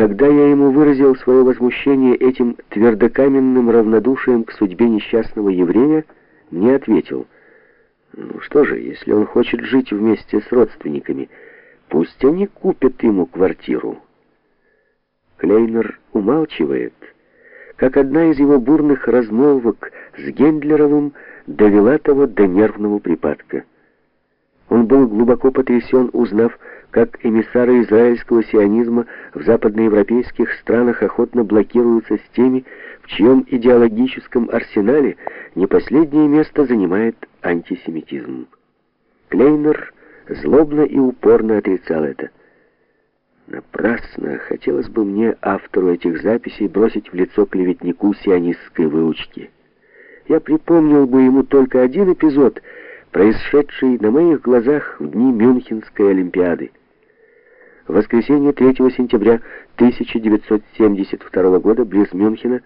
Когда я ему выразил свое возмущение этим твердокаменным равнодушием к судьбе несчастного еврея, мне ответил, «Ну что же, если он хочет жить вместе с родственниками, пусть они купят ему квартиру». Клейнер умалчивает, как одна из его бурных размолвок с Гендлеровым довела того до нервного припадка. Он был глубоко потрясен, узнав, как эмиссары израильского сионизма в западноевропейских странах охотно блокируются с теми, в чьем идеологическом арсенале не последнее место занимает антисемитизм. Клейнер злобно и упорно отрицал это. Напрасно хотелось бы мне, автору этих записей, бросить в лицо клеветнику сионистской выучки. Я припомнил бы ему только один эпизод, происшедший на моих глазах в дни Мюнхенской Олимпиады. В воскресенье 3 сентября 1972 года близ Мюнхена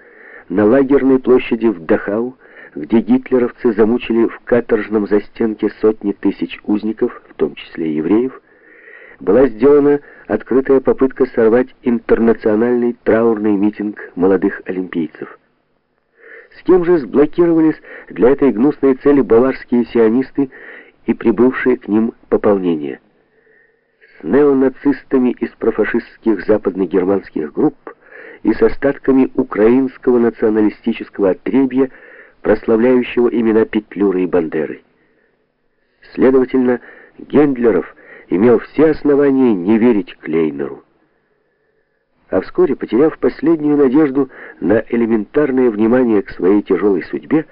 на лагерной площади в Дахау, где гитлеровцы замучили в каторжном застенке сотни тысяч узников, в том числе евреев, была сделана открытая попытка сорвать интернациональный траурный митинг молодых олимпийцев. С кем же сблокировались для этой гнусной цели баварские сионисты и прибывшие к ним пополнения? Неонацистами из профашистских западногерманских групп и с остатками украинского националистического отребья, прославляющего имена Петлюры и Бандеры. Следовательно, Гендлеров имел все основания не верить Клейнеру. А вскоре, потеряв последнюю надежду на элементарное внимание к своей тяжелой судьбе,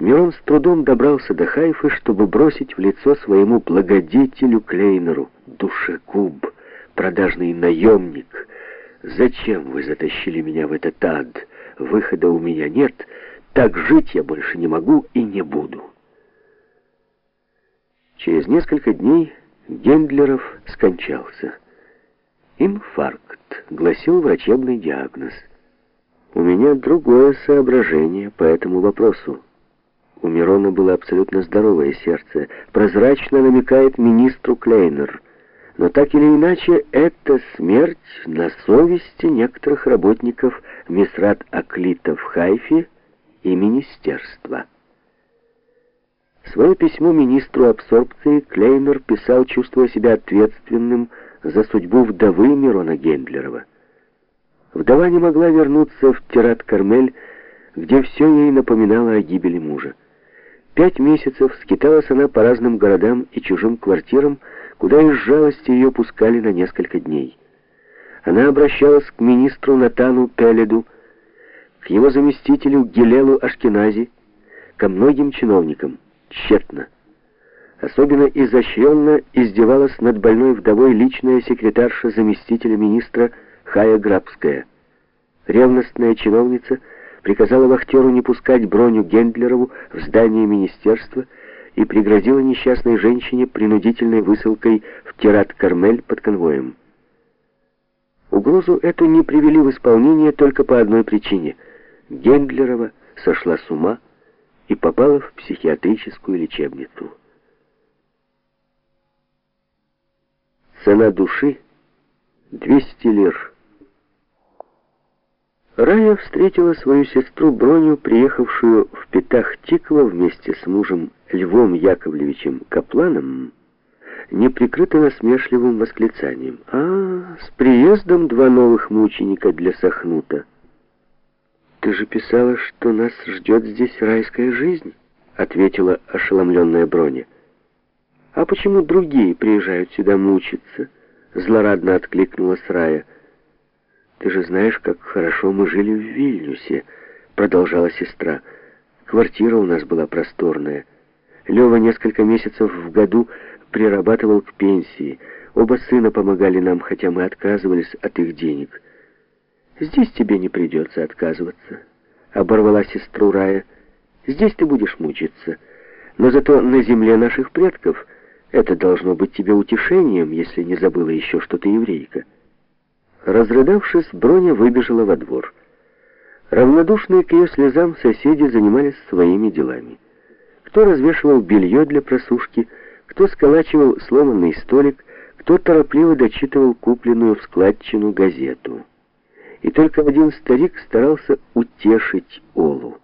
Мирон с трудом добрался до Хайфы, чтобы бросить в лицо своему благодетелю Клейнеру. «Душегуб, продажный наемник, зачем вы затащили меня в этот ад? Выхода у меня нет, так жить я больше не могу и не буду». Через несколько дней Гендлеров скончался. «Инфаркт», — гласил врачебный диагноз. «У меня другое соображение по этому вопросу. У Мирона было абсолютно здоровое сердце, прозрачно намекает министру Клейнер. Но так или иначе, это смерть на совести некоторых работников Мисрат Аклита в Хайфе и министерства». Свое письмо министру абсорбции Клеймер писал, чувствуя себя ответственным за судьбу вдовы Мирона Гендлерова. Вдова не могла вернуться в Тират-Кармель, где все ей напоминало о гибели мужа. Пять месяцев скиталась она по разным городам и чужим квартирам, куда из жалости ее пускали на несколько дней. Она обращалась к министру Натану Пеледу, к его заместителю Гилелу Ашкенази, ко многим чиновникам тщетно. Особенно изощренно издевалась над больной вдовой личная секретарша заместителя министра Хая Грабская. Ревностная чиновница приказала вахтеру не пускать Броню Гендлерову в здание министерства и пригрозила несчастной женщине принудительной высылкой в Тират-Кармель под конвоем. Угрозу эту не привели в исполнение только по одной причине. Гендлерова сошла с ума, и попала в психиатрическую лечебницу. Цена души — 200 лир. Рая встретила свою сестру Броню, приехавшую в Петах-Тиква вместе с мужем Львом Яковлевичем Капланом, неприкрыто насмешливым восклицанием. «А, с приездом два новых мученика для Сахнута!» «Ты же писала, что нас ждет здесь райская жизнь», — ответила ошеломленная Броня. «А почему другие приезжают сюда мучиться?» — злорадно откликнулась Рая. «Ты же знаешь, как хорошо мы жили в Вильнюсе», — продолжала сестра. «Квартира у нас была просторная. Лева несколько месяцев в году прирабатывал к пенсии. Оба сына помогали нам, хотя мы отказывались от их денег». Здесь тебе не придется отказываться, оборвала сестру Рая. Здесь ты будешь мучиться, но зато на земле наших предков это должно быть тебе утешением, если не забыла еще, что ты еврейка. Разрыдавшись, Броня выбежала во двор. Равнодушные к ее слезам соседи занимались своими делами. Кто развешивал белье для просушки, кто сколачивал сломанный столик, кто торопливо дочитывал купленную в складчину газету. И только один старик старался утешить Олу.